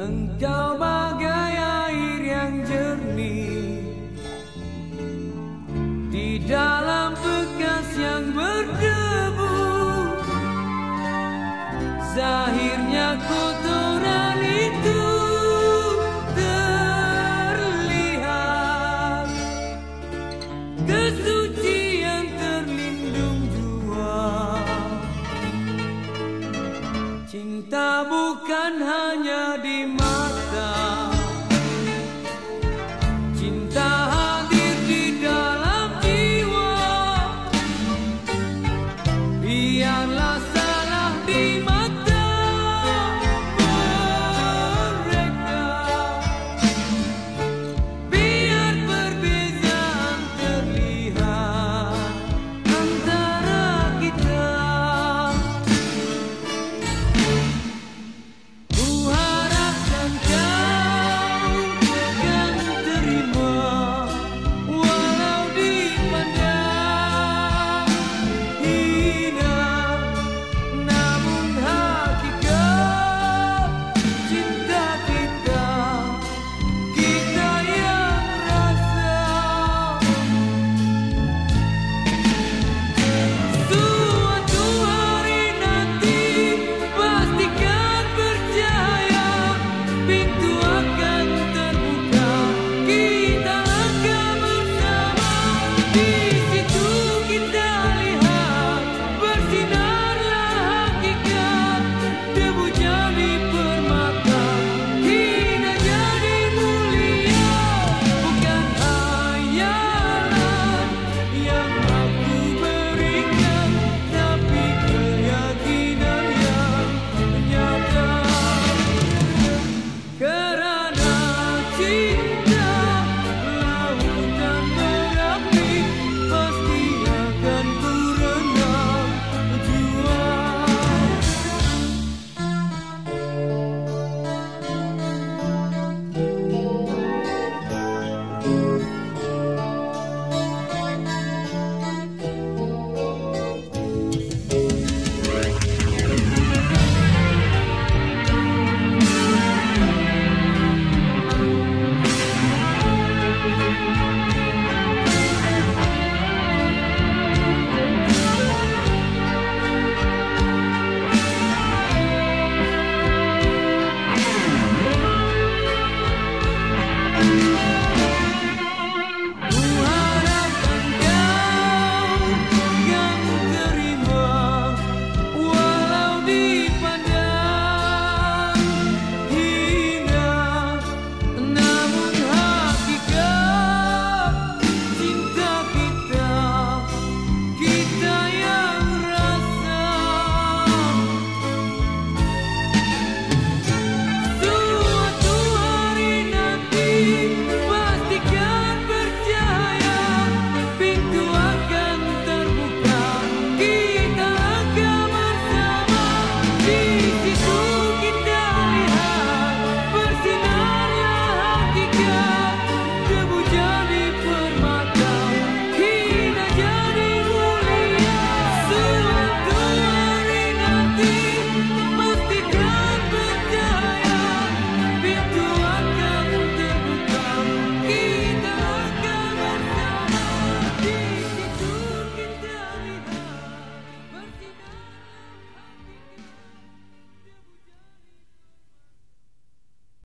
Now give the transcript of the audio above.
很高 Kita bukan hanya di thank mm -hmm. you